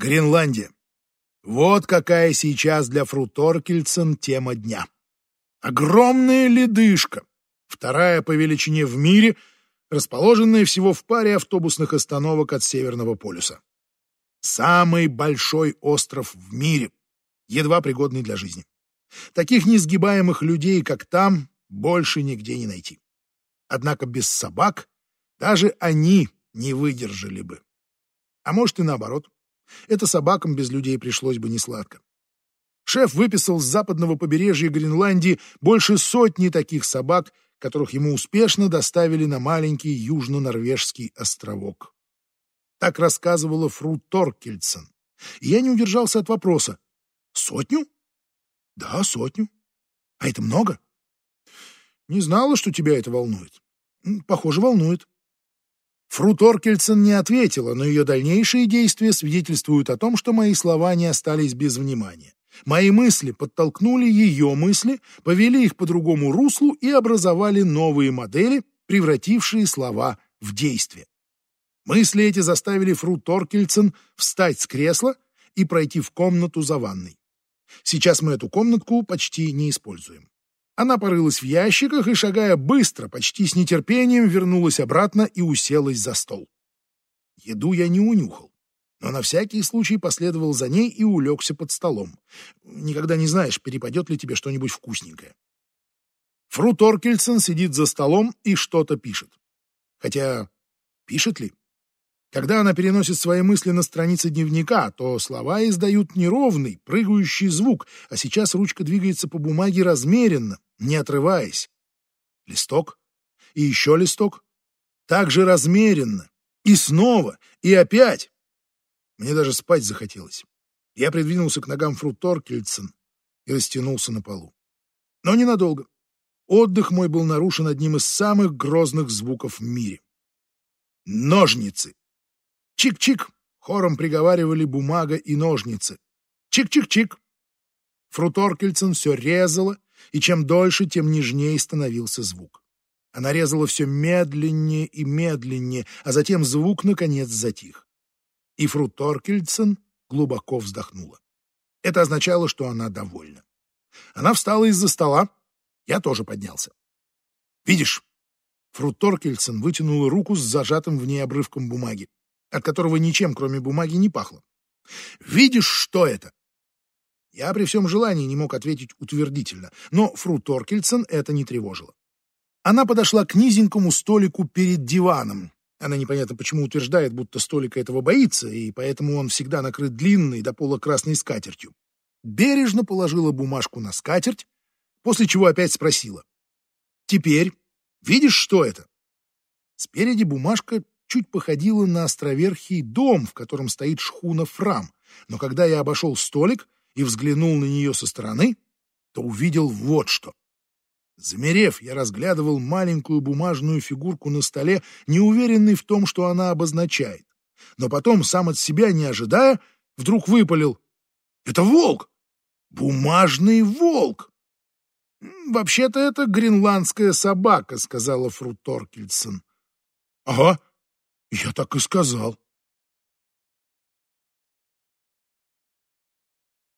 Гренландия. Вот какая сейчас для Фруторкельсен тема дня. Огромная ледышка, вторая по величине в мире, расположенная всего в паре автобусных остановок от Северного полюса. Самый большой остров в мире, едва пригодный для жизни. Таких несгибаемых людей, как там, больше нигде не найти. Однако без собак даже они не выдержали бы. А может и наоборот. Это собакам без людей пришлось бы несладко. Шеф выписал с западного побережья Гренландии больше сотни таких собак, которых ему успешно доставили на маленький южно-норвежский островок. Так рассказывала Фру Торкельсон. И я не удержался от вопроса. Сотню? Да, сотню. А это много? Не знала, что тебя это волнует. Похоже, волнует. Фру Торкельсон не ответила, но ее дальнейшие действия свидетельствуют о том, что мои слова не остались без внимания. Мои мысли подтолкнули ее мысли, повели их по другому руслу и образовали новые модели, превратившие слова в действие. Мысли эти заставили Фру Торкельсон встать с кресла и пройти в комнату за ванной. Сейчас мы эту комнатку почти не используем. Она порылась в ящиках и, шагая быстро, почти с нетерпением, вернулась обратно и уселась за стол. Еду я не унюхал, но на всякий случай последовал за ней и улегся под столом. Никогда не знаешь, перепадет ли тебе что-нибудь вкусненькое. Фру Торкельсон сидит за столом и что-то пишет. Хотя, пишет ли? Когда она переносит свои мысли на страницы дневника, то слова издают неровный, прыгающий звук, а сейчас ручка двигается по бумаге размеренно, не отрываясь. Листок. И еще листок. Так же размеренно. И снова. И опять. Мне даже спать захотелось. Я придвинулся к ногам Фру Торкельсон и растянулся на полу. Но ненадолго. Отдых мой был нарушен одним из самых грозных звуков в мире. Ножницы. Чик-чик! Хором приговаривали бумага и ножницы. Чик-чик-чик! Фруторкельсон все резала, и чем дольше, тем нежнее становился звук. Она резала все медленнее и медленнее, а затем звук, наконец, затих. И Фруторкельсон глубоко вздохнула. Это означало, что она довольна. Она встала из-за стола. Я тоже поднялся. «Видишь?» Фру Торкельсон вытянула руку с зажатым в ней обрывком бумаги от которого ничем, кроме бумаги, не пахло. «Видишь, что это?» Я при всем желании не мог ответить утвердительно, но Фру Торкельсон это не тревожило. Она подошла к низенькому столику перед диваном. Она непонятно почему утверждает, будто столика этого боится, и поэтому он всегда накрыт длинной до пола красной скатертью. Бережно положила бумажку на скатерть, после чего опять спросила. «Теперь видишь, что это?» Спереди бумажка чуть походила на островерхий дом, в котором стоит шхуна Фрам, но когда я обошел столик и взглянул на нее со стороны, то увидел вот что. Замерев, я разглядывал маленькую бумажную фигурку на столе, неуверенный в том, что она обозначает. Но потом, сам от себя не ожидая, вдруг выпалил. «Это волк! Бумажный волк!» «Вообще-то это гренландская собака», — сказала Фру Торкельсон. «Ага, я так и сказал.